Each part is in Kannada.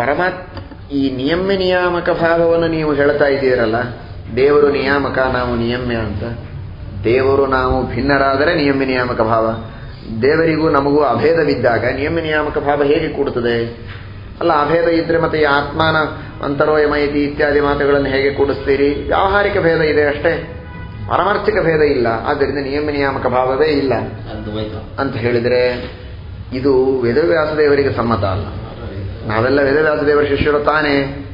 ಪರಮಾತ್ ಈ ನಿಯಮ ನಿಯಾಮಕ ಭಾವವನ್ನು ನೀವು ಹೇಳ್ತಾ ಇದ್ದೀರಲ್ಲ ದೇವರು ನಿಯಾಮಕ ನಾವು ನಿಯಮ್ಯ ಅಂತ. ದೇವರು ನಾವು ಭಿನ್ನರಾದರೆ ನಿಯಮ ನಿಯಾಮಕ ಭಾವ. ದೇವರಿಗೂ ನಮಗೂ ಅಭೇದವಿದ್ದಾಗ ನಿಯಮ ನಿಯಾಮಕ ಭಾವ ಹೇಗೆ ಕೂಡುತ್ತದೆ? ಅಲ್ಲ ಅಭೇದ ಇದ್ರೆ ಮತ್ತೆ ಈ ಆತ್ಮಾನ ಅಂತರೋಯಮಯತಿ ಇತ್ಯಾದಿ ಮಾತುಗಳನ್ನು ಹೇಗೆ ಕೂಡಿಸ್ತೀರಿ? ವ್ಯಾವಹಾರಿಕ ಭೇದ ಇದೆ ಅಷ್ಟೇ. ಪರಮಾರ್ಥಿಕ ಭೇದ ಇಲ್ಲ. ಆದ್ದರಿಂದ ನಿಯಮ ನಿಯಾಮಕ ಭಾವವೇ ಇಲ್ಲ. ಅಂತ ಹೇಳಿದರೆ ಇದು ವೇದವ್ಯಾಸ ದೇವರಿಗೆ ಸಮ್ಮತ ಅಲ್ಲ. ನಾವೆಲ್ಲ ವೇದವ್ಯಾಸ ದೇವರ ಶಿಷ್ಯರು ತಾನೇ.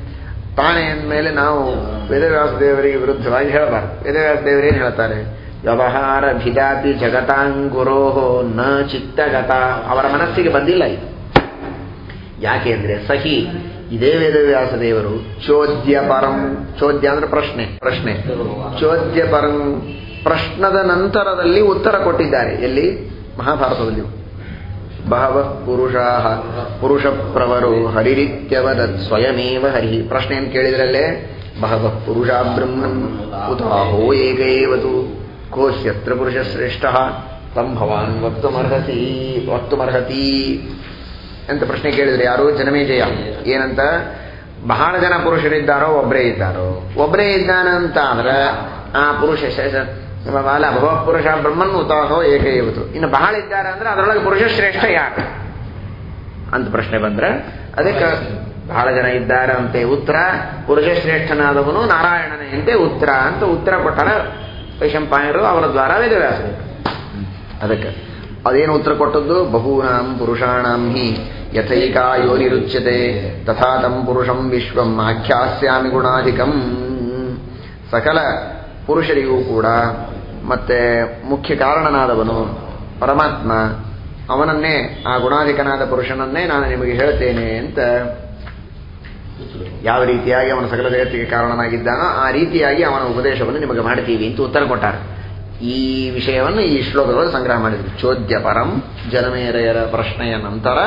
ತಾನೇ ಅಂದಮೇಲೆ ನಾವು ವೇದವ್ಯಾಸ ದೇವರಿಗೆ ವಿರುದ್ಧವಾಗಿ ಹೇಳಬಾರ್ದು. ವೇದವ್ಯಾಸ ಏನು ಹೇಳ್ತಾರೆ? ವ್ಯವಹಾರ ಭಿದಾಪಿ ಜಗತಾಂಗುರೋಹೋ ನ ಚಿತ್ತಗತ. ಅವರ ಮನಸ್ಸಿಗೆ ಬಂದಿಲ್ಲ ಇದು. ಯಾಕೆ ಅಂದ್ರೆ ಸಹಿ, ಇದೇ ವೇದವ್ಯಾಸ ದೇವರು ಚೋದ್ಯ ಪರಂ. ಚೋದ್ಯ ಅಂದ್ರೆ ಪ್ರಶ್ನೆ ಪ್ರಶ್ನೆ. ಚೋದ್ಯ ಪರಂ ಪ್ರಶ್ನದ ನಂತರದಲ್ಲಿ ಉತ್ತರ ಕೊಟ್ಟಿದ್ದಾರೆ. ಎಲ್ಲಿ? ಮಹಾಭಾರತದಲ್ಲಿ ಬಹವ ಪುರುಷಾ ಪ್ರವರು ಹರಿರಿತ್ಯವದತ್ ಸ್ವಯಮೇವ ಹರಿ ಪ್ರಶ್ನೆ ಏನು ಕೇಳಿದ್ರಲ್ಲೇ ಬಹವ ಪುರುಷ ಬ್ರಹ್ಮನ್ ಉದಾಹೋ ಏಕೇವತು ಕೋಶ್ಯತ್ರ ಪುರುಷ ಶ್ರೇಷ್ಠ ತಂ ಭವಾನ್ ವಕ್ತುಮರ್ಹಸಿ ವಕ್ತುಮರ್ಹತಿ ಅಂತ ಪ್ರಶ್ನೆ ಕೇಳಿದ್ರೆ, ಯಾರು ಜನಮೇಜಯ? ಏನಂತ? ಬಹಳ ಜನ ಪುರುಷರಿದ್ದಾರೋ ಒಬ್ಬರೇ ಇದ್ದಾರೋ? ಒಬ್ಬರೇ ಇದ್ದಾನಂತ ಅಂದ್ರೆ ಆ ಪುರುಷ ಶ- ಶ- ಅಲ್ಲ ಭವ ಪುರುಷ ಬ್ರಹ್ಮನ್ ಉತಾಹೋ ಏಕೈವತು. ಇನ್ನು ಬಹಳ ಇದ್ದಾರೆ ಅಂದ್ರೆ ಅದರೊಳಗೆ ಪುರುಷ ಶ್ರೇಷ್ಠ ಯಾರು? ಅಂತ ಪ್ರಶ್ನೆ ಬಂದ್ರೆ, ಅದಕ್ಕೆ ಬಹಳ ಜನ ಇದ್ದಾರೆ ಅಂತೆ ಉತ್ತರ. ಪುರುಷ ಶ್ರೇಷ್ಠನಾದವನು ನಾರಾಯಣನೇ ಅಂತೆ ಉತ್ತರ ಅಂತ ಉತ್ತರ ಕೊಟ್ಟಾರ ವೈಶಂಪಾಯನರು ಅವರ ದ್ವಾರ ವೇದವ್ಯಾಸರು. ಅದಕ್ಕೆ ಅದೇನು ಉತ್ತರ ಕೊಟ್ಟದ್ದು? ಬಹೂನಾಂ ಪುರುಷಾಣಾಂ ಹಿ ಯಥೈಕಾ ಯೋನಿರುಚ್ಯತೆ ತಥಾ ತಂ ಪುರುಷಂ ವಿಶ್ವಂ ಆಖ್ಯಾಸ್ಯಾಮಿ ಗುಣಾಧಿಕಂ. ಸಕಲ ಪುರುಷರಿಗೂ ಕೂಡ, ಮತ್ತೆ ಮುಖ್ಯ ಕಾರಣನಾದವನು ಪರಮಾತ್ಮ, ಅವನನ್ನೇ, ಆ ಗುಣಾಧಿಕನಾದ ಪುರುಷನನ್ನೇ ನಾನು ನಿಮಗೆ ಹೇಳ್ತೇನೆ ಅಂತ ಯಾವ ರೀತಿಯಾಗಿ ಅವನ ಸಕಲ ಜಗತ್ತಿಗೆ ಕಾರಣನಾಗಿದ್ದಾನೋ ಆ ರೀತಿಯಾಗಿ ಅವನ ಉಪದೇಶವನ್ನು ನಿಮಗೆ ಮಾಡ್ತೀವಿ ಅಂತ ಉತ್ತರ ಕೊಟ್ಟಾರೆ. ಈ ವಿಷಯವನ್ನು ಈ ಶ್ಲೋಕಗಳು ಸಂಗ್ರಹ ಮಾಡಿದ್ರು. ಚೋದ್ಯ ಪರಂ ಜನಮೇರೆಯರ ಪ್ರಶ್ನೆಯ ನಂತರ,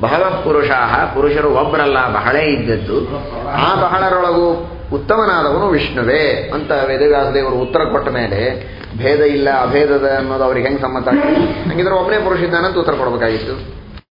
ಬಹಳ ಪುರುಷಾಹ, ಪುರುಷರು ಒಬ್ಬರಲ್ಲ ಬಹಳೇ ಇದ್ದದ್ದು. ಆ ಬಹಳರೊಳಗೂ ಉತ್ತಮನಾದವನು ವಿಷ್ಣುವೇ ಅಂತ ವೇದವ್ಯಾಸದೇವರು ಉತ್ತರ ಕೊಟ್ಟ ಮೇಲೆ, ಭೇದ ಇಲ್ಲ, ಅಭೇದದ ಅನ್ನೋದು ಅವ್ರಿಗೆ ಹೆಂಗೆ ಸಮ್ಮತ ಆಗ್ತದೆ? ಹಂಗಿದ್ರೆ ಒಬ್ಬನೇ ಪುರುಷ ಇದ್ದಾನಂತ ಉತ್ತರ ಕೊಡಬೇಕಾಗಿತ್ತು.